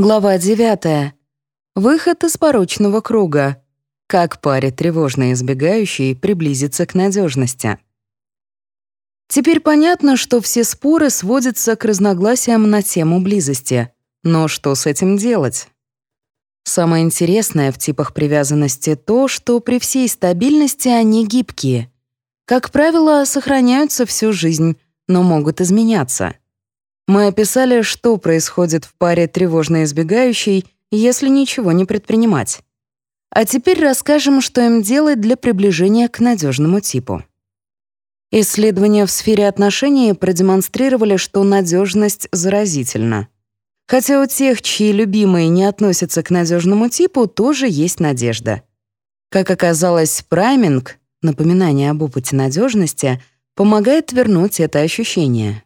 Глава 9. Выход из порочного круга. Как паре тревожно избегающей приблизиться к надежности. Теперь понятно, что все споры сводятся к разногласиям на тему близости. Но что с этим делать? Самое интересное в типах привязанности то, что при всей стабильности они гибкие. Как правило, сохраняются всю жизнь, но могут изменяться. Мы описали, что происходит в паре тревожно избегающей, если ничего не предпринимать. А теперь расскажем, что им делать для приближения к надежному типу. Исследования в сфере отношений продемонстрировали, что надежность заразительна. Хотя у тех, чьи любимые не относятся к надежному типу, тоже есть надежда. Как оказалось, прайминг, напоминание об опыте надежности, помогает вернуть это ощущение.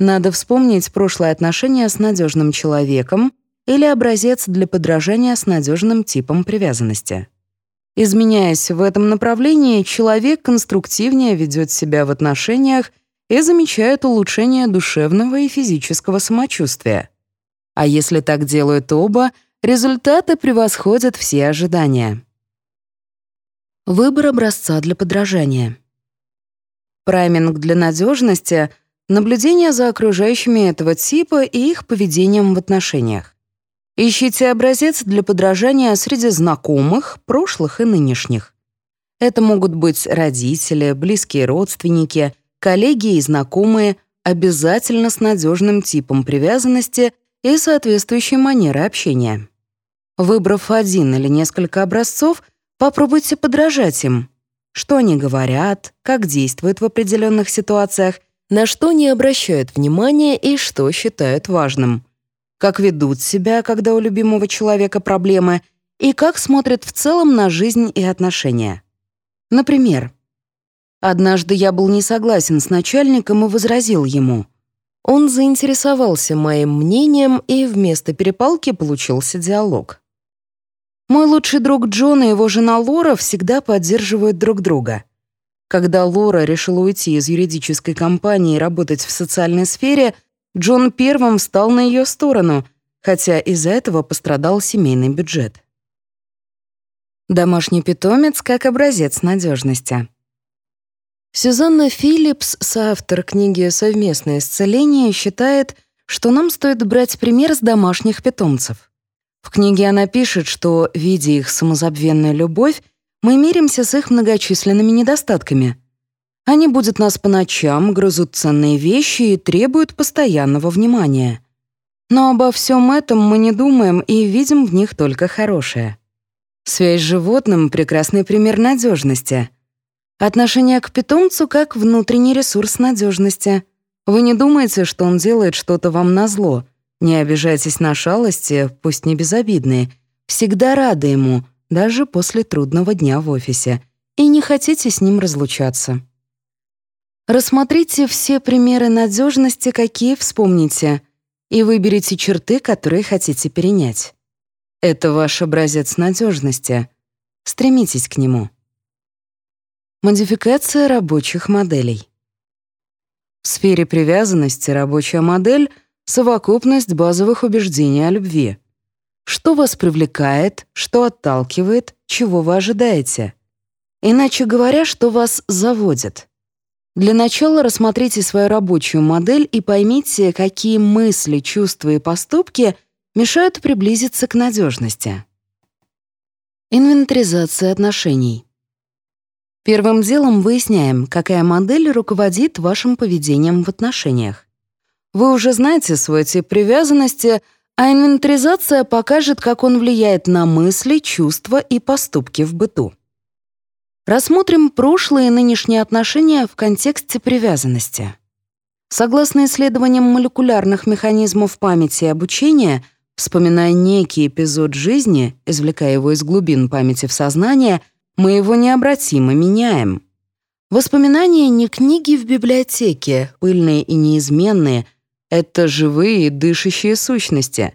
Надо вспомнить прошлое отношение с надежным человеком или образец для подражания с надежным типом привязанности. Изменяясь в этом направлении, человек конструктивнее ведет себя в отношениях и замечает улучшение душевного и физического самочувствия. А если так делают оба, результаты превосходят все ожидания. Выбор образца для подражания. Прайминг для надежности Наблюдение за окружающими этого типа и их поведением в отношениях. Ищите образец для подражания среди знакомых, прошлых и нынешних. Это могут быть родители, близкие родственники, коллеги и знакомые, обязательно с надежным типом привязанности и соответствующей манерой общения. Выбрав один или несколько образцов, попробуйте подражать им. Что они говорят, как действуют в определенных ситуациях на что не обращают внимания и что считают важным. Как ведут себя, когда у любимого человека проблемы, и как смотрят в целом на жизнь и отношения. Например, однажды я был не согласен с начальником и возразил ему. Он заинтересовался моим мнением, и вместо перепалки получился диалог. Мой лучший друг Джон и его жена Лора всегда поддерживают друг друга — когда Лора решила уйти из юридической компании и работать в социальной сфере, Джон первым встал на ее сторону, хотя из-за этого пострадал семейный бюджет. Домашний питомец как образец надежности. Сюзанна Филлипс, соавтор книги «Совместное исцеление», считает, что нам стоит брать пример с домашних питомцев. В книге она пишет, что, видя их самозабвенную любовь, мы миримся с их многочисленными недостатками. Они будут нас по ночам, грызут ценные вещи и требуют постоянного внимания. Но обо всем этом мы не думаем и видим в них только хорошее. Связь с животным — прекрасный пример надежности. Отношение к питомцу как внутренний ресурс надежности. Вы не думаете, что он делает что-то вам назло. Не обижайтесь на шалости, пусть не безобидные. Всегда рады ему, даже после трудного дня в офисе, и не хотите с ним разлучаться. Рассмотрите все примеры надежности, какие вспомните, и выберите черты, которые хотите перенять. Это ваш образец надежности. Стремитесь к нему. Модификация рабочих моделей. В сфере привязанности рабочая модель — совокупность базовых убеждений о любви — что вас привлекает, что отталкивает, чего вы ожидаете? Иначе говоря, что вас заводит. Для начала рассмотрите свою рабочую модель и поймите, какие мысли, чувства и поступки мешают приблизиться к надежности. Инвентаризация отношений. Первым делом выясняем, какая модель руководит вашим поведением в отношениях. Вы уже знаете свой тип привязанности — а инвентаризация покажет, как он влияет на мысли, чувства и поступки в быту. Рассмотрим прошлые и нынешние отношения в контексте привязанности. Согласно исследованиям молекулярных механизмов памяти и обучения, вспоминая некий эпизод жизни, извлекая его из глубин памяти в сознание, мы его необратимо меняем. Воспоминания не книги в библиотеке, пыльные и неизменные — это живые, дышащие сущности.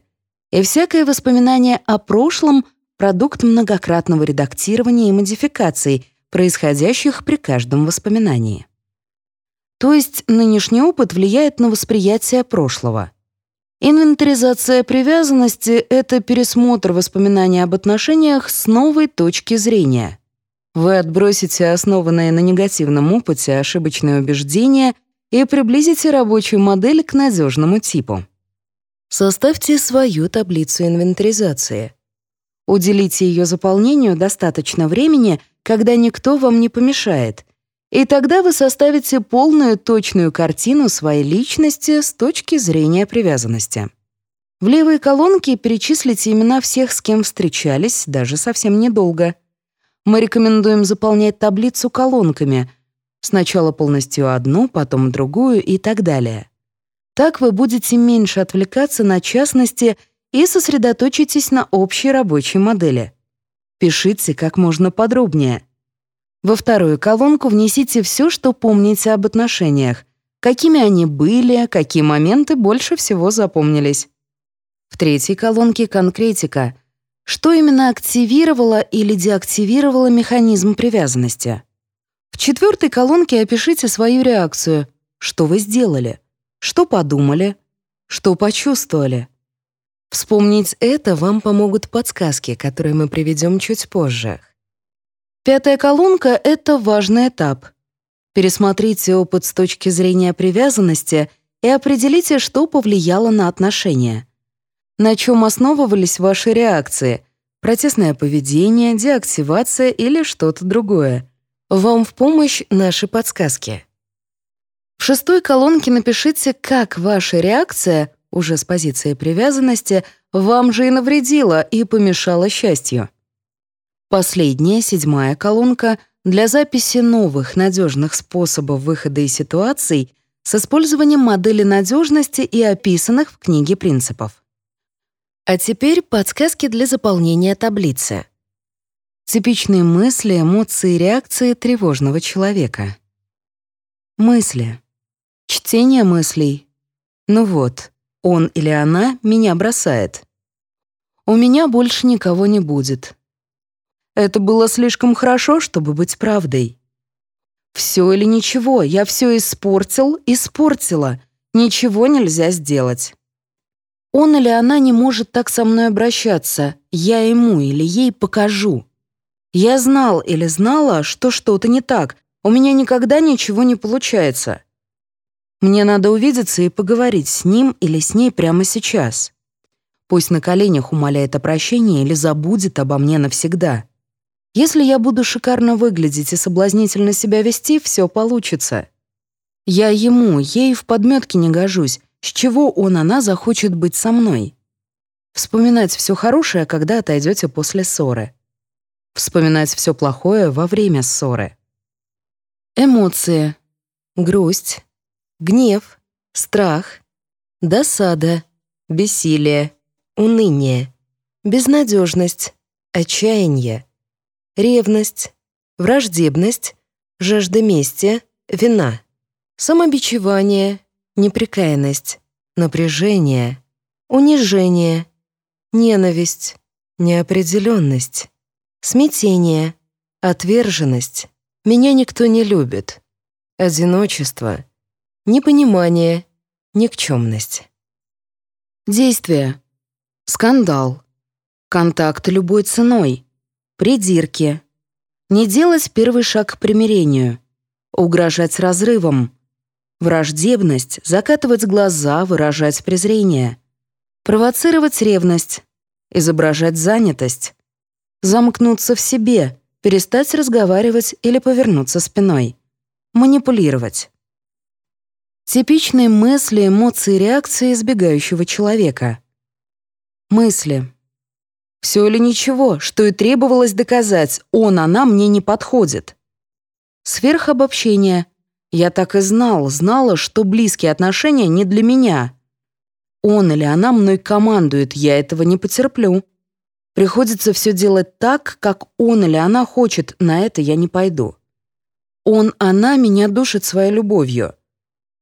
И всякое воспоминание о прошлом — продукт многократного редактирования и модификаций, происходящих при каждом воспоминании. То есть нынешний опыт влияет на восприятие прошлого. Инвентаризация привязанности — это пересмотр воспоминаний об отношениях с новой точки зрения. Вы отбросите основанные на негативном опыте ошибочные убеждения и приблизите рабочую модель к надежному типу. Составьте свою таблицу инвентаризации. Уделите ее заполнению достаточно времени, когда никто вам не помешает, и тогда вы составите полную точную картину своей личности с точки зрения привязанности. В левой колонке перечислите имена всех, с кем встречались, даже совсем недолго. Мы рекомендуем заполнять таблицу колонками. Сначала полностью одну, потом другую и так далее. Так вы будете меньше отвлекаться на частности и сосредоточитесь на общей рабочей модели. Пишите как можно подробнее. Во вторую колонку внесите все, что помните об отношениях, какими они были, какие моменты больше всего запомнились. В третьей колонке конкретика. Что именно активировало или деактивировало механизм привязанности? В четвертой колонке опишите свою реакцию. Что вы сделали? Что подумали? Что почувствовали? Вспомнить это вам помогут подсказки, которые мы приведем чуть позже. Пятая колонка — это важный этап. Пересмотрите опыт с точки зрения привязанности и определите, что повлияло на отношения. На чем основывались ваши реакции — протестное поведение, деактивация или что-то другое. Вам в помощь наши подсказки. В шестой колонке напишите, как ваша реакция уже с позиции привязанности, вам же и навредила и помешала счастью. Последняя, седьмая колонка для записи новых надежных способов выхода из ситуаций с использованием модели надежности и описанных в книге принципов. А теперь подсказки для заполнения таблицы. Типичные мысли, эмоции и реакции тревожного человека. Мысли. Чтение мыслей. Ну вот, он или она меня бросает. У меня больше никого не будет. Это было слишком хорошо, чтобы быть правдой. Все или ничего, я все испортил, испортила. Ничего нельзя сделать. Он или она не может так со мной обращаться. Я ему или ей покажу. Я знал или знала, что что-то не так. У меня никогда ничего не получается. Мне надо увидеться и поговорить с ним или с ней прямо сейчас. Пусть на коленях умоляет о прощении или забудет обо мне навсегда. Если я буду шикарно выглядеть и соблазнительно себя вести, все получится. Я ему, ей в подметке не гожусь. С чего он, она захочет быть со мной? Вспоминать все хорошее, когда отойдете после ссоры. Вспоминать все плохое во время ссоры. Эмоции. Грусть, гнев, страх, досада, бессилие, уныние, безнадежность, отчаяние, ревность, враждебность, жажда мести, вина, самобичевание, непрекаянность, напряжение, унижение, ненависть, неопределенность, смятение, отверженность, меня никто не любит, одиночество — непонимание, никчемность. Действие. Скандал. Контакт любой ценой. Придирки. Не делать первый шаг к примирению. Угрожать разрывом. Враждебность, закатывать глаза, выражать презрение. Провоцировать ревность. Изображать занятость. Замкнуться в себе, перестать разговаривать или повернуться спиной. Манипулировать. Типичные мысли, эмоции, реакции избегающего человека. Мысли. Все или ничего, что и требовалось доказать, он, она мне не подходит. Сверхобобщение. Я так и знал, знала, что близкие отношения не для меня. Он или она мной командует, я этого не потерплю. Приходится все делать так, как он или она хочет, на это я не пойду. Он, она меня душит своей любовью.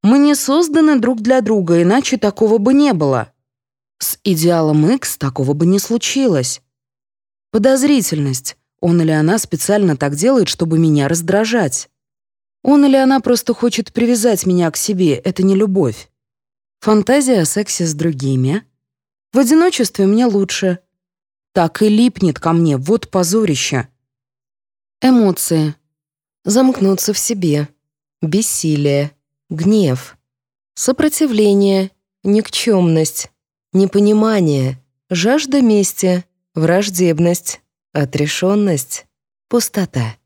Мы не созданы друг для друга, иначе такого бы не было. С идеалом X такого бы не случилось. Подозрительность. Он или она специально так делает, чтобы меня раздражать. Он или она просто хочет привязать меня к себе, это не любовь. Фантазия о сексе с другими. В одиночестве мне лучше. Так и липнет ко мне, вот позорище. Эмоции. Замкнуться в себе. Бессилие. Гнев. Сопротивление. Никчемность. Непонимание. Жажда мести. Враждебность. Отрешенность. Пустота.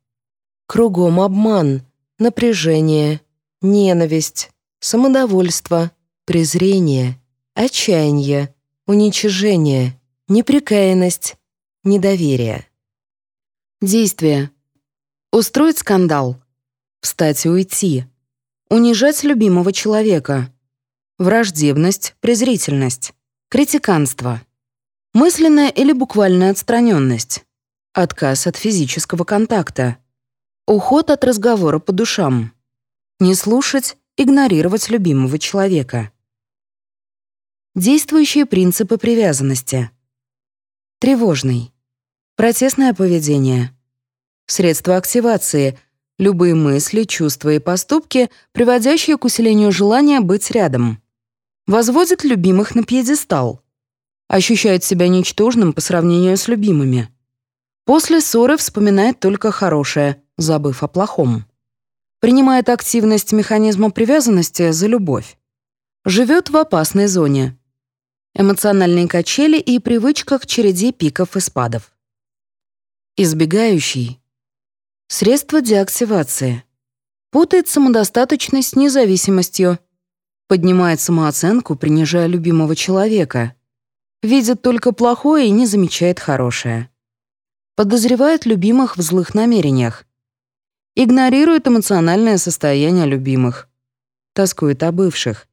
Кругом обман. Напряжение. Ненависть. Самодовольство. Презрение. Отчаяние. Уничижение. Неприкаянность. Недоверие. Действие. Устроить скандал. Встать и уйти. Унижать любимого человека. Враждебность, презрительность. Критиканство. Мысленная или буквальная отстраненность. Отказ от физического контакта. Уход от разговора по душам. Не слушать, игнорировать любимого человека. Действующие принципы привязанности. Тревожный. Протестное поведение. Средства активации. Любые мысли, чувства и поступки, приводящие к усилению желания быть рядом. Возводит любимых на пьедестал. Ощущает себя ничтожным по сравнению с любимыми. После ссоры вспоминает только хорошее, забыв о плохом. Принимает активность механизма привязанности за любовь. Живет в опасной зоне. Эмоциональные качели и привычка к череде пиков и спадов. Избегающий. Средства деактивации. Путает самодостаточность с независимостью. Поднимает самооценку, принижая любимого человека. Видит только плохое и не замечает хорошее подозревает любимых в злых намерениях, игнорирует эмоциональное состояние любимых, тоскует о бывших,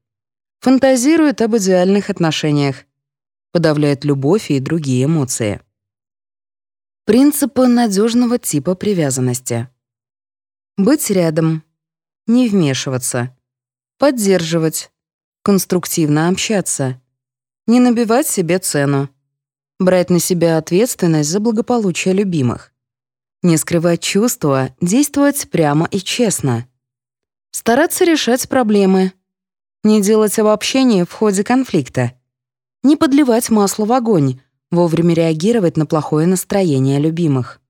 фантазирует об идеальных отношениях, подавляет любовь и другие эмоции. Принципы надежного типа привязанности. Быть рядом, не вмешиваться, поддерживать, конструктивно общаться, не набивать себе цену, брать на себя ответственность за благополучие любимых, не скрывать чувства, действовать прямо и честно, стараться решать проблемы, не делать обобщений в ходе конфликта, не подливать масло в огонь, вовремя реагировать на плохое настроение любимых.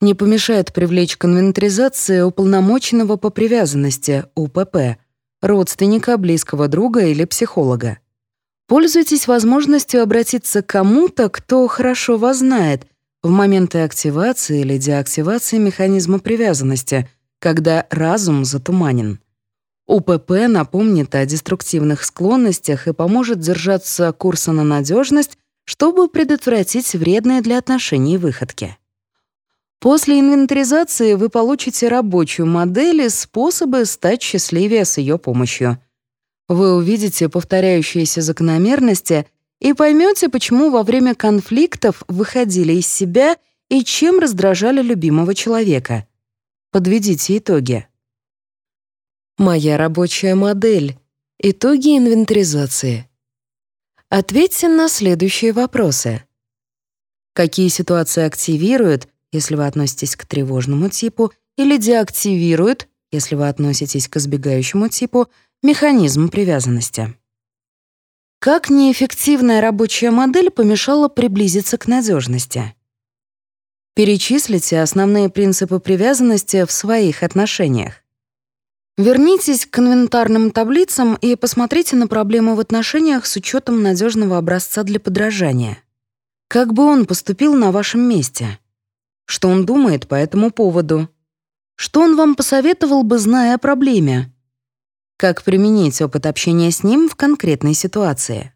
Не помешает привлечь к инвентаризации уполномоченного по привязанности, УПП, родственника, близкого друга или психолога. Пользуйтесь возможностью обратиться к кому-то, кто хорошо вас знает в моменты активации или деактивации механизма привязанности, когда разум затуманен. УПП напомнит о деструктивных склонностях и поможет держаться курса на надежность, чтобы предотвратить вредные для отношений выходки. После инвентаризации вы получите рабочую модель и способы стать счастливее с ее помощью — вы увидите повторяющиеся закономерности и поймете, почему во время конфликтов выходили из себя и чем раздражали любимого человека. Подведите итоги. Моя рабочая модель. Итоги инвентаризации. Ответьте на следующие вопросы. Какие ситуации активируют, если вы относитесь к тревожному типу, или деактивируют, если вы относитесь к избегающему типу, Механизм привязанности. Как неэффективная рабочая модель помешала приблизиться к надежности? Перечислите основные принципы привязанности в своих отношениях. Вернитесь к инвентарным таблицам и посмотрите на проблемы в отношениях с учетом надежного образца для подражания. Как бы он поступил на вашем месте? Что он думает по этому поводу? Что он вам посоветовал бы, зная о проблеме? Как применить опыт общения с ним в конкретной ситуации?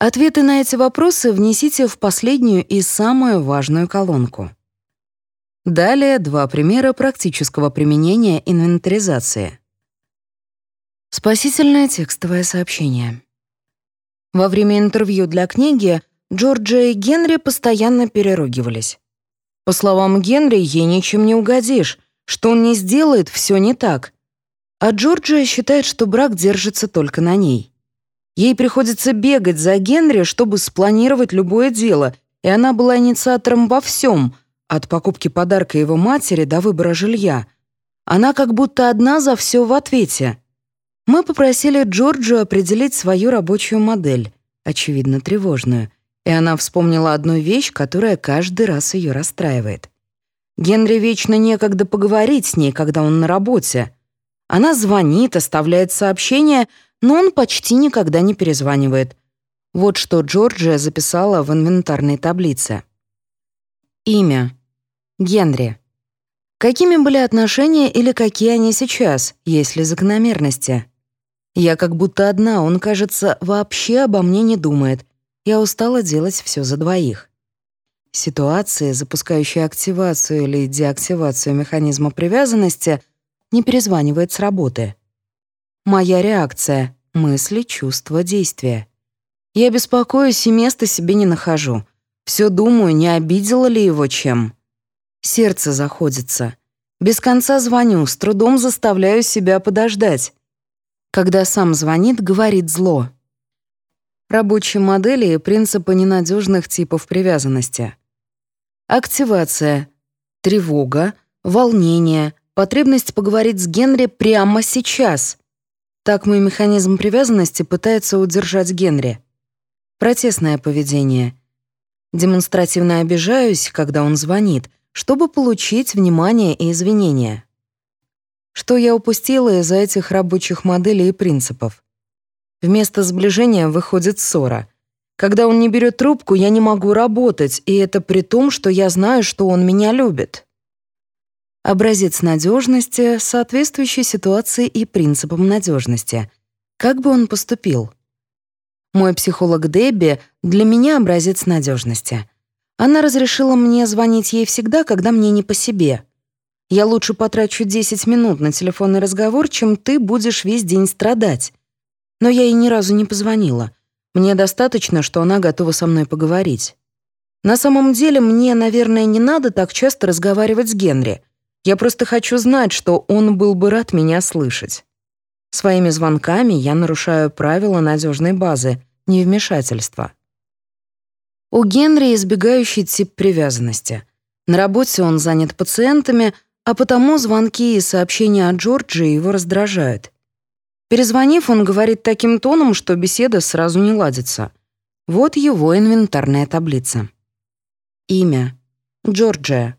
Ответы на эти вопросы внесите в последнюю и самую важную колонку. Далее два примера практического применения инвентаризации. Спасительное текстовое сообщение. Во время интервью для книги Джорджа и Генри постоянно переругивались. По словам Генри, ей ничем не угодишь. Что он не сделает, все не так. А Джорджия считает, что брак держится только на ней. Ей приходится бегать за Генри, чтобы спланировать любое дело, и она была инициатором во всем, от покупки подарка его матери до выбора жилья. Она как будто одна за все в ответе. Мы попросили Джорджу определить свою рабочую модель, очевидно, тревожную, и она вспомнила одну вещь, которая каждый раз ее расстраивает. Генри вечно некогда поговорить с ней, когда он на работе. Она звонит, оставляет сообщения, но он почти никогда не перезванивает. Вот что Джорджия записала в инвентарной таблице. Имя. Генри. Какими были отношения или какие они сейчас, есть ли закономерности? Я как будто одна, он, кажется, вообще обо мне не думает. Я устала делать все за двоих. Ситуации, запускающие активацию или деактивацию механизма привязанности, не перезванивает с работы. Моя реакция — мысли, чувства, действия. Я беспокоюсь и места себе не нахожу. Все думаю, не обидела ли его чем. Сердце заходится. Без конца звоню, с трудом заставляю себя подождать. Когда сам звонит, говорит зло. Рабочие модели и принципы ненадежных типов привязанности. Активация. Тревога, волнение, потребность поговорить с Генри прямо сейчас. Так мой механизм привязанности пытается удержать Генри. Протестное поведение. Демонстративно обижаюсь, когда он звонит, чтобы получить внимание и извинения. Что я упустила из-за этих рабочих моделей и принципов? Вместо сближения выходит ссора. Когда он не берет трубку, я не могу работать, и это при том, что я знаю, что он меня любит. Образец надежности, соответствующей ситуации и принципам надежности. Как бы он поступил? Мой психолог Дебби для меня образец надежности. Она разрешила мне звонить ей всегда, когда мне не по себе. Я лучше потрачу 10 минут на телефонный разговор, чем ты будешь весь день страдать. Но я ей ни разу не позвонила. Мне достаточно, что она готова со мной поговорить. На самом деле, мне, наверное, не надо так часто разговаривать с Генри. Я просто хочу знать, что он был бы рад меня слышать. Своими звонками я нарушаю правила надежной базы, невмешательства. У Генри избегающий тип привязанности. На работе он занят пациентами, а потому звонки и сообщения от Джорджи его раздражают. Перезвонив, он говорит таким тоном, что беседа сразу не ладится. Вот его инвентарная таблица. Имя. Джорджия.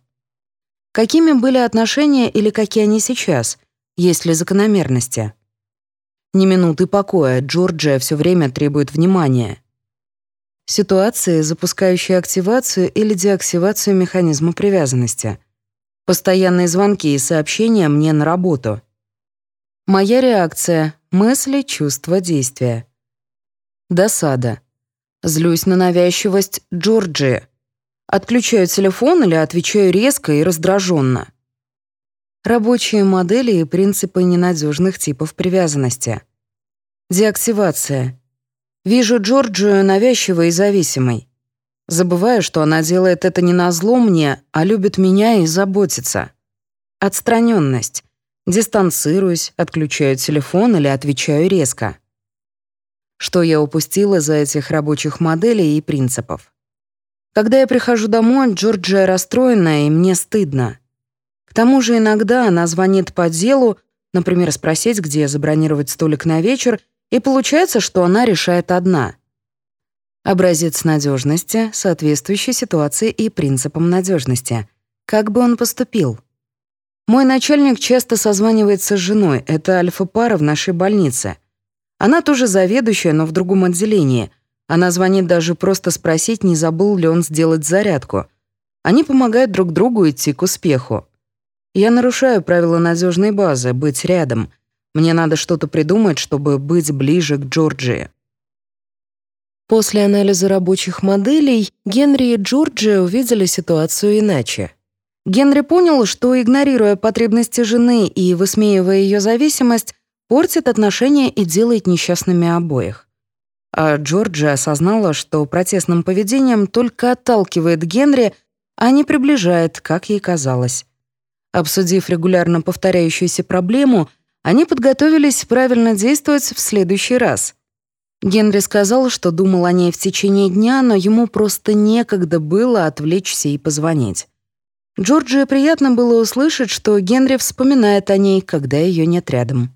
Какими были отношения или какие они сейчас? Есть ли закономерности? Ни минуты покоя, Джорджия все время требует внимания. Ситуации, запускающие активацию или деактивацию механизма привязанности. Постоянные звонки и сообщения мне на работу. Моя реакция — мысли, чувства, действия. Досада. Злюсь на навязчивость Джорджии. Отключаю телефон или отвечаю резко и раздраженно. Рабочие модели и принципы ненадежных типов привязанности. Деактивация. Вижу Джорджию навязчивой и зависимой. Забываю, что она делает это не на зло мне, а любит меня и заботится. Отстраненность. Дистанцируюсь, отключаю телефон или отвечаю резко. Что я упустила за этих рабочих моделей и принципов? Когда я прихожу домой, Джорджия расстроена, и мне стыдно. К тому же иногда она звонит по делу, например, спросить, где забронировать столик на вечер, и получается, что она решает одна. Образец надежности, соответствующий ситуации и принципам надежности. Как бы он поступил? Мой начальник часто созванивается с женой, это альфа-пара в нашей больнице. Она тоже заведующая, но в другом отделении. Она звонит даже просто спросить, не забыл ли он сделать зарядку. Они помогают друг другу идти к успеху. Я нарушаю правила надежной базы, быть рядом. Мне надо что-то придумать, чтобы быть ближе к Джорджии. После анализа рабочих моделей Генри и Джорджия увидели ситуацию иначе. Генри понял, что, игнорируя потребности жены и высмеивая ее зависимость, портит отношения и делает несчастными обоих. А Джорджия осознала, что протестным поведением только отталкивает Генри, а не приближает, как ей казалось. Обсудив регулярно повторяющуюся проблему, они подготовились правильно действовать в следующий раз. Генри сказал, что думал о ней в течение дня, но ему просто некогда было отвлечься и позвонить. Джорджии приятно было услышать, что Генри вспоминает о ней, когда ее нет рядом.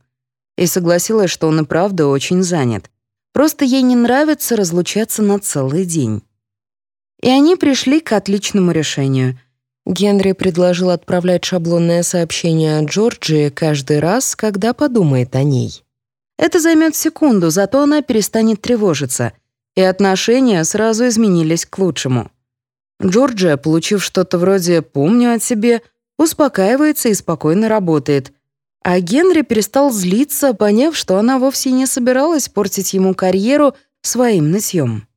и согласилась, что он и правда очень занят. Просто ей не нравится разлучаться на целый день. И они пришли к отличному решению. Генри предложил отправлять шаблонное сообщение о Джорджии каждый раз, когда подумает о ней. Это займет секунду, зато она перестанет тревожиться, и отношения сразу изменились к лучшему. Джорджия, получив что-то вроде «помню о себе», успокаивается и спокойно работает — а Генри перестал злиться, поняв, что она вовсе не собиралась портить ему карьеру своим нытьем.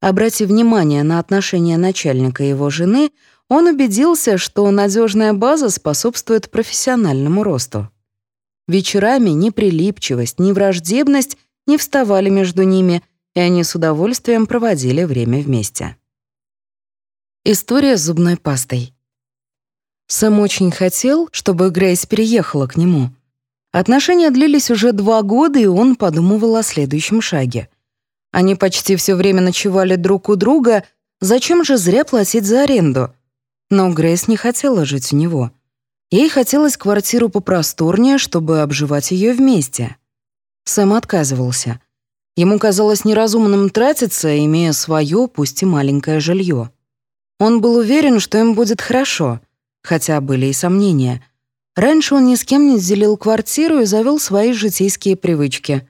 Обратив внимание на отношение начальника и его жены, он убедился, что надежная база способствует профессиональному росту. Вечерами ни прилипчивость, ни враждебность не вставали между ними, и они с удовольствием проводили время вместе. История с зубной пастой. Сэм очень хотел, чтобы Грейс переехала к нему. Отношения длились уже два года, и он подумывал о следующем шаге. Они почти все время ночевали друг у друга, зачем же зря платить за аренду? Но Грейс не хотела жить у него. Ей хотелось квартиру попросторнее, чтобы обживать ее вместе. Сэм отказывался. Ему казалось неразумным тратиться, имея свое, пусть и маленькое жилье. Он был уверен, что им будет хорошо — хотя были и сомнения. Раньше он ни с кем не делил квартиру и завел свои житейские привычки.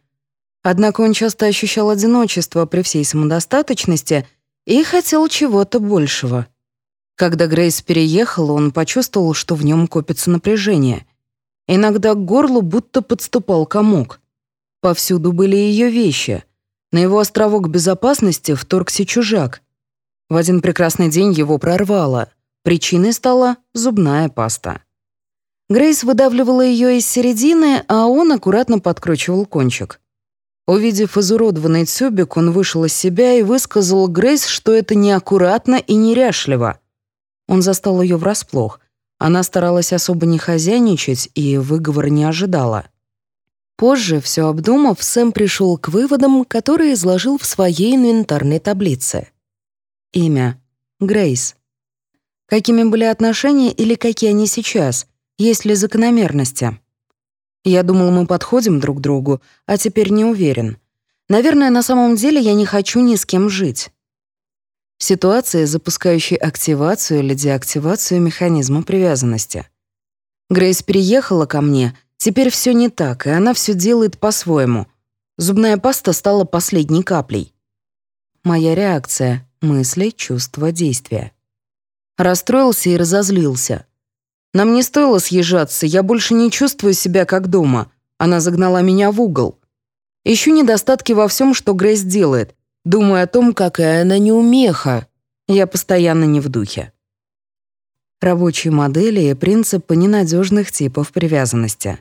Однако он часто ощущал одиночество при всей самодостаточности и хотел чего-то большего. Когда Грейс переехала, он почувствовал, что в нем копится напряжение. Иногда к горлу будто подступал комок. Повсюду были ее вещи. На его островок безопасности вторгся чужак. В один прекрасный день его прорвало — Причиной стала зубная паста. Грейс выдавливала ее из середины, а он аккуратно подкручивал кончик. Увидев изуродованный тюбик, он вышел из себя и высказал Грейс, что это неаккуратно и неряшливо. Он застал ее врасплох. Она старалась особо не хозяйничать и выговор не ожидала. Позже, все обдумав, Сэм пришел к выводам, которые изложил в своей инвентарной таблице. Имя — Грейс. Какими были отношения или какие они сейчас? Есть ли закономерности? Я думал, мы подходим друг к другу, а теперь не уверен. Наверное, на самом деле я не хочу ни с кем жить. Ситуация, запускающая активацию или деактивацию механизма привязанности. Грейс переехала ко мне, теперь все не так, и она все делает по-своему. Зубная паста стала последней каплей. Моя реакция — мысли, чувства, действия. Расстроился и разозлился. Нам не стоило съезжаться, я больше не чувствую себя как дома. Она загнала меня в угол. Ищу недостатки во всем, что Грейс делает. Думаю о том, какая она неумеха. Я постоянно не в духе. Рабочие модели и принципы ненадежных типов привязанности.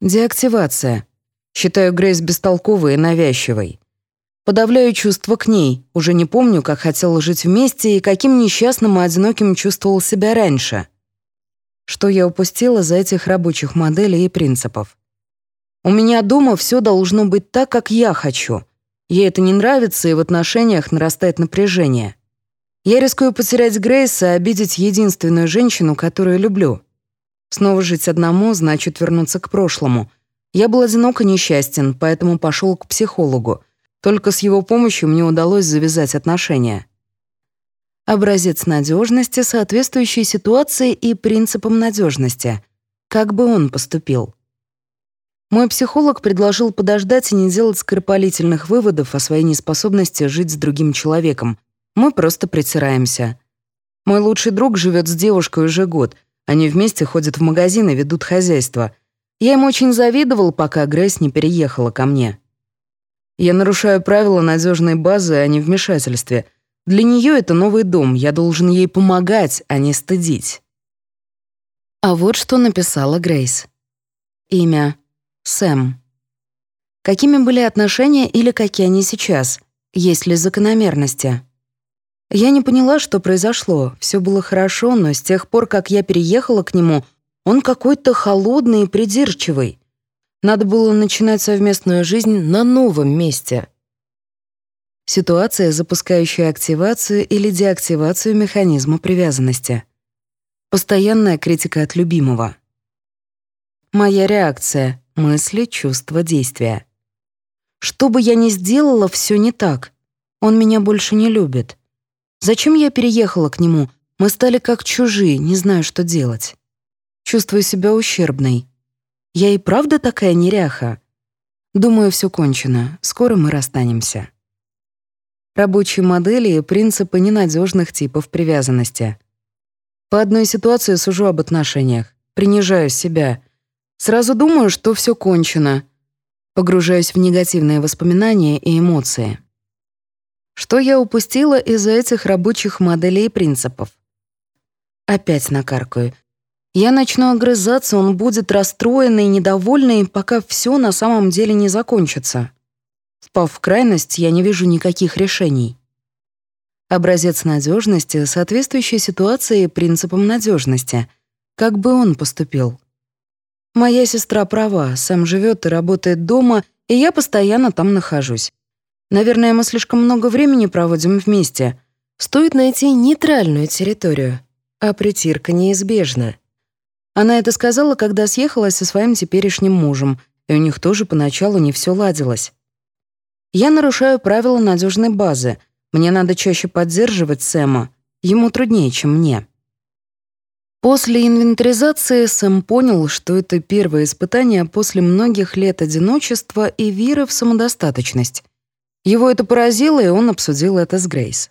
Деактивация. Считаю Грейс бестолковой и навязчивой. Подавляю чувства к ней. Уже не помню, как хотел жить вместе и каким несчастным и одиноким чувствовал себя раньше. Что я упустила за этих рабочих моделей и принципов? У меня дома все должно быть так, как я хочу. Ей это не нравится, и в отношениях нарастает напряжение. Я рискую потерять Грейс и обидеть единственную женщину, которую люблю. Снова жить одному значит вернуться к прошлому. Я был одинок и несчастен, поэтому пошел к психологу. Только с его помощью мне удалось завязать отношения. Образец надежности, соответствующий ситуации и принципам надежности. Как бы он поступил? Мой психолог предложил подождать и не делать скоропалительных выводов о своей неспособности жить с другим человеком. Мы просто притираемся. Мой лучший друг живет с девушкой уже год. Они вместе ходят в магазин и ведут хозяйство. Я ему очень завидовал, пока Грейс не переехала ко мне. Я нарушаю правила надежной базы о невмешательстве. Для нее это новый дом, я должен ей помогать, а не стыдить. А вот что написала Грейс. Имя — Сэм. Какими были отношения или какие они сейчас? Есть ли закономерности? Я не поняла, что произошло. Все было хорошо, но с тех пор, как я переехала к нему, он какой-то холодный и придирчивый. Надо было начинать совместную жизнь на новом месте. Ситуация, запускающая активацию или деактивацию механизма привязанности. Постоянная критика от любимого. Моя реакция — мысли, чувства, действия. Что бы я ни сделала, все не так. Он меня больше не любит. Зачем я переехала к нему? Мы стали как чужие, не знаю, что делать. Чувствую себя ущербной. Я и правда такая неряха? Думаю, все кончено. Скоро мы расстанемся. Рабочие модели и принципы ненадежных типов привязанности. По одной ситуации сужу об отношениях. Принижаю себя. Сразу думаю, что все кончено. Погружаюсь в негативные воспоминания и эмоции. Что я упустила из-за этих рабочих моделей и принципов? Опять накаркаю. Я начну огрызаться, он будет расстроенный недовольный, пока все на самом деле не закончится. Впав в крайность, я не вижу никаких решений. Образец надежности, соответствующий ситуации и принципам надежности. Как бы он поступил? Моя сестра права, сам живет и работает дома, и я постоянно там нахожусь. Наверное, мы слишком много времени проводим вместе. Стоит найти нейтральную территорию, а притирка неизбежна. Она это сказала, когда съехалась со своим теперешним мужем, и у них тоже поначалу не все ладилось. Я нарушаю правила надежной базы. Мне надо чаще поддерживать Сэма. Ему труднее, чем мне. После инвентаризации Сэм понял, что это первое испытание после многих лет одиночества и веры в самодостаточность. Его это поразило, и он обсудил это с Грейс.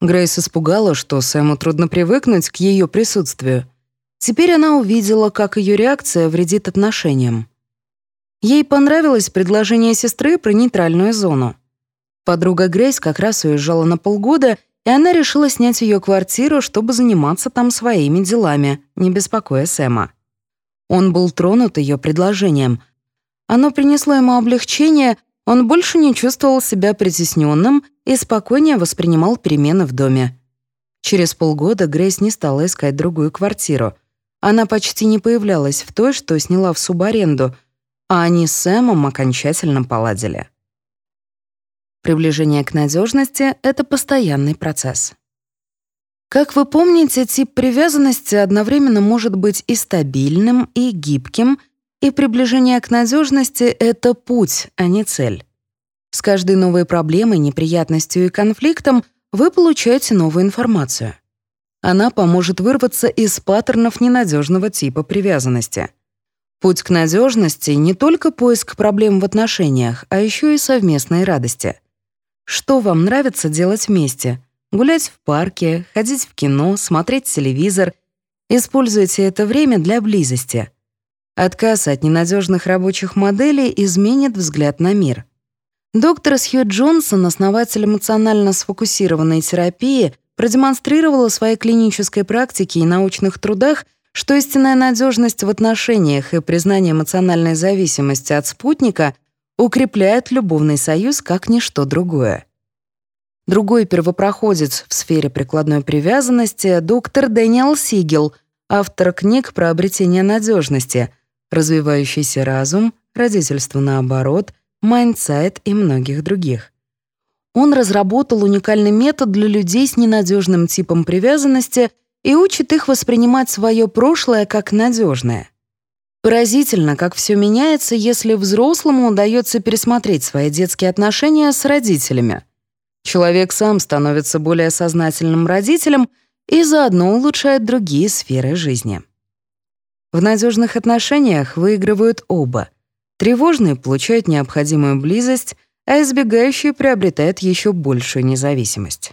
Грейс испугала, что Сэму трудно привыкнуть к ее присутствию. Теперь она увидела, как ее реакция вредит отношениям. Ей понравилось предложение сестры про нейтральную зону. Подруга Грейс как раз уезжала на полгода, и она решила снять ее квартиру, чтобы заниматься там своими делами, не беспокоя Сэма. Он был тронут ее предложением. Оно принесло ему облегчение, он больше не чувствовал себя притесненным и спокойнее воспринимал перемены в доме. Через полгода Грейс не стала искать другую квартиру. Она почти не появлялась в той, что сняла в субаренду, а они с Сэмом окончательно поладили. Приближение к надежности — это постоянный процесс. Как вы помните, тип привязанности одновременно может быть и стабильным, и гибким, и приближение к надежности — это путь, а не цель. С каждой новой проблемой, неприятностью и конфликтом вы получаете новую информацию. Она поможет вырваться из паттернов ненадежного типа привязанности — Путь к надежности — не только поиск проблем в отношениях, а еще и совместной радости. Что вам нравится делать вместе? Гулять в парке, ходить в кино, смотреть телевизор. Используйте это время для близости. Отказ от ненадежных рабочих моделей изменит взгляд на мир. Доктор Сью Джонсон, основатель эмоционально сфокусированной терапии, продемонстрировала в своей клинической практике и научных трудах что истинная надежность в отношениях и признание эмоциональной зависимости от спутника укрепляет любовный союз как ничто другое. Другой первопроходец в сфере прикладной привязанности — доктор Дэниел Сигел, автор книг про обретение надежности, развивающийся разум, родительство наоборот, mindsight и многих других. Он разработал уникальный метод для людей с ненадежным типом привязанности — и учит их воспринимать свое прошлое как надежное. Поразительно, как все меняется, если взрослому удается пересмотреть свои детские отношения с родителями. Человек сам становится более сознательным родителем и заодно улучшает другие сферы жизни. В надежных отношениях выигрывают оба. Тревожный получает необходимую близость, а избегающий приобретает еще большую независимость.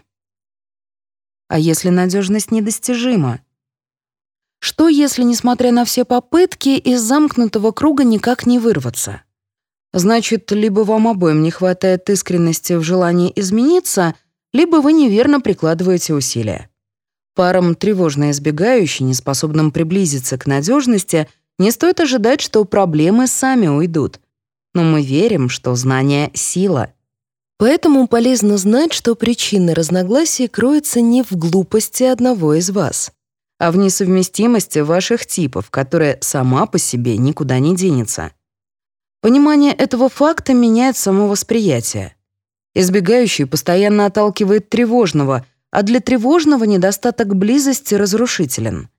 А если надежность недостижима? Что, если, несмотря на все попытки, из замкнутого круга никак не вырваться? Значит, либо вам обоим не хватает искренности в желании измениться, либо вы неверно прикладываете усилия. Парам тревожно избегающим, неспособным приблизиться к надежности, не стоит ожидать, что проблемы сами уйдут. Но мы верим, что знание — сила — Поэтому полезно знать, что причина разногласий кроется не в глупости одного из вас, а в несовместимости ваших типов, которая сама по себе никуда не денется. Понимание этого факта меняет само восприятие. Избегающий постоянно отталкивает тревожного, а для тревожного недостаток близости разрушителен.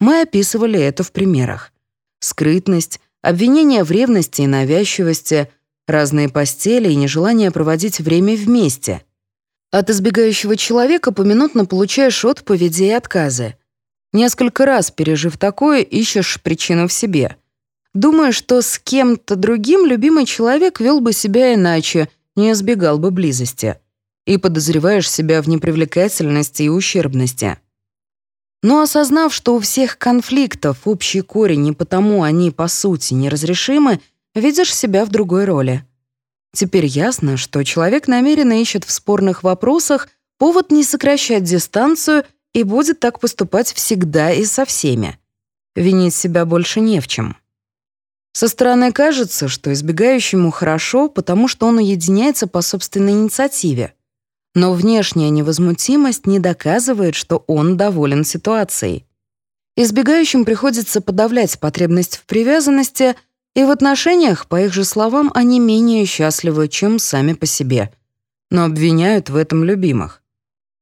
Мы описывали это в примерах. Скрытность, обвинения в ревности и навязчивости, разные постели и нежелание проводить время вместе. От избегающего человека поминутно получаешь отповеди и отказы. Несколько раз пережив такое, ищешь причину в себе. Думаешь, что с кем-то другим любимый человек вел бы себя иначе, не избегал бы близости. И подозреваешь себя в непривлекательности и ущербности. Но осознав, что у всех конфликтов общий корень и потому они, по сути, неразрешимы, видишь себя в другой роли. Теперь ясно, что человек намеренно ищет в спорных вопросах повод не сокращать дистанцию и будет так поступать всегда и со всеми. Винить себя больше не в чем. Со стороны кажется, что избегающему хорошо, потому что он уединяется по собственной инициативе. Но внешняя невозмутимость не доказывает, что он доволен ситуацией. Избегающим приходится подавлять потребность в привязанности, и в отношениях, по их же словам, они менее счастливы, чем сами по себе. Но обвиняют в этом любимых.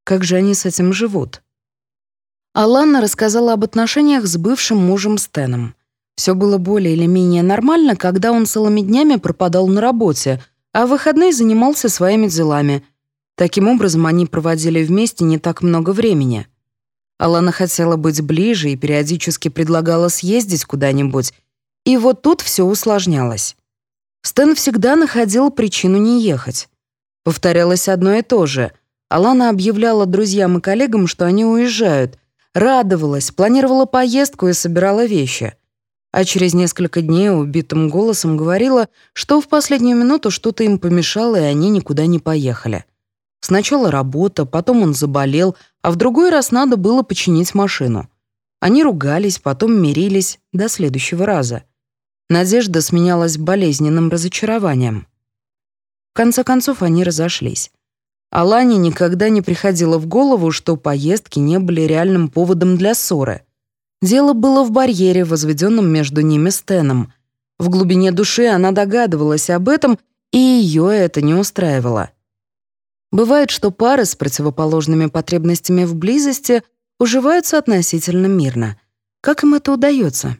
Как же они с этим живут? Алана рассказала об отношениях с бывшим мужем Стеном. Все было более или менее нормально, когда он целыми днями пропадал на работе, а в выходные занимался своими делами — Таким образом, они проводили вместе не так много времени. Алана хотела быть ближе и периодически предлагала съездить куда-нибудь. И вот тут все усложнялось. Стэн всегда находил причину не ехать. Повторялось одно и то же. Алана объявляла друзьям и коллегам, что они уезжают, радовалась, планировала поездку и собирала вещи. А через несколько дней убитым голосом говорила, что в последнюю минуту что-то им помешало, и они никуда не поехали. Сначала работа, потом он заболел, а в другой раз надо было починить машину. Они ругались, потом мирились до следующего раза. Надежда сменялась болезненным разочарованием. В конце концов они разошлись. Алане никогда не приходило в голову, что поездки не были реальным поводом для ссоры. Дело было в барьере, возведенном между ними с Теном. В глубине души она догадывалась об этом, и ее это не устраивало. Бывает, что пары с противоположными потребностями в близости уживаются относительно мирно. Как им это удается?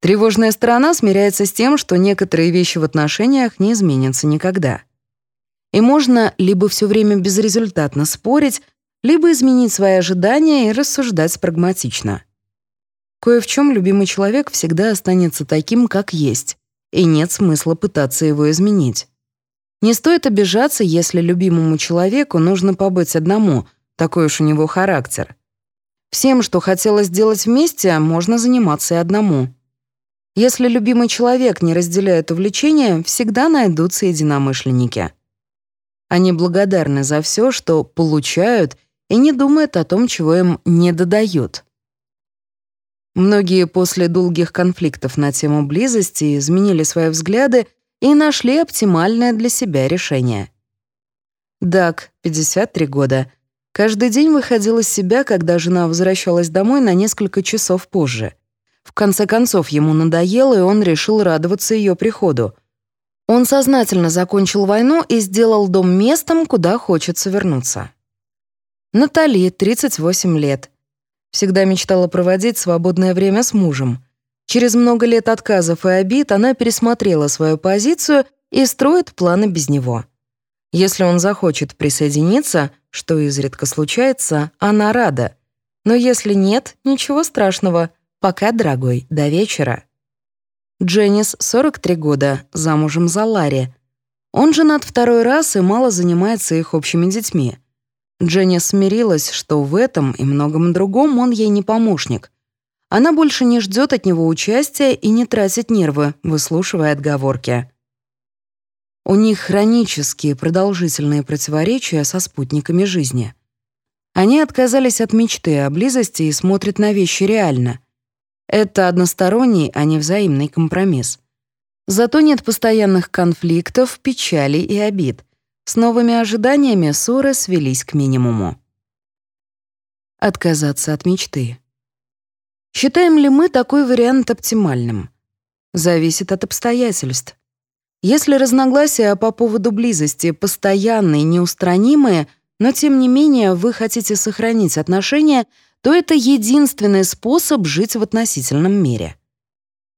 Тревожная сторона смиряется с тем, что некоторые вещи в отношениях не изменятся никогда. И можно либо все время безрезультатно спорить, либо изменить свои ожидания и рассуждать прагматично. Кое в чем любимый человек всегда останется таким, как есть, и нет смысла пытаться его изменить. Не стоит обижаться, если любимому человеку нужно побыть одному, такой уж у него характер. Всем, что хотелось сделать вместе, можно заниматься и одному. Если любимый человек не разделяет увлечения, всегда найдутся единомышленники. Они благодарны за все, что получают, и не думают о том, чего им не додают. Многие после долгих конфликтов на тему близости изменили свои взгляды и нашли оптимальное для себя решение. Дак, 53 года, каждый день выходил из себя, когда жена возвращалась домой на несколько часов позже. В конце концов, ему надоело, и он решил радоваться ее приходу. Он сознательно закончил войну и сделал дом местом, куда хочется вернуться. Натали, 38 лет. Всегда мечтала проводить свободное время с мужем. Через много лет отказов и обид она пересмотрела свою позицию и строит планы без него. Если он захочет присоединиться, что изредка случается, она рада. Но если нет, ничего страшного. Пока, дорогой, до вечера. Дженнис, 43 года, замужем за Ларри. Он женат второй раз и мало занимается их общими детьми. Дженнис смирилась, что в этом и многом другом он ей не помощник, она больше не ждет от него участия и не тратит нервы, выслушивая отговорки. У них хронические продолжительные противоречия со спутниками жизни. Они отказались от мечты о близости и смотрят на вещи реально. Это односторонний, а не взаимный компромисс. Зато нет постоянных конфликтов, печали и обид. С новыми ожиданиями ссоры свелись к минимуму. Отказаться от мечты. Считаем ли мы такой вариант оптимальным? Зависит от обстоятельств. Если разногласия по поводу близости постоянные, неустранимые, но тем не менее вы хотите сохранить отношения, то это единственный способ жить в относительном мире.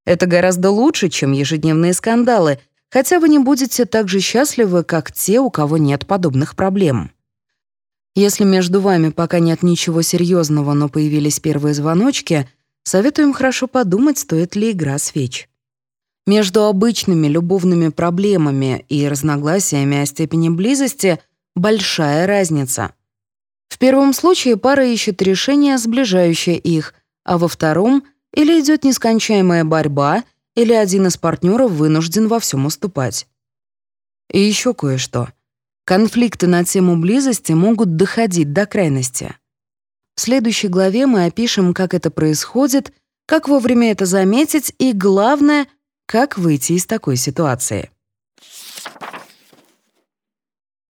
Это гораздо лучше, чем ежедневные скандалы, хотя вы не будете так же счастливы, как те, у кого нет подобных проблем. Если между вами пока нет ничего серьезного, но появились первые звоночки, советуем хорошо подумать, стоит ли игра свеч. Между обычными любовными проблемами и разногласиями о степени близости большая разница. В первом случае пара ищет решение, сближающее их, а во втором или идет нескончаемая борьба, или один из партнеров вынужден во всем уступать. И еще кое-что. Конфликты на тему близости могут доходить до крайности. В следующей главе мы опишем, как это происходит, как вовремя это заметить и, главное, как выйти из такой ситуации.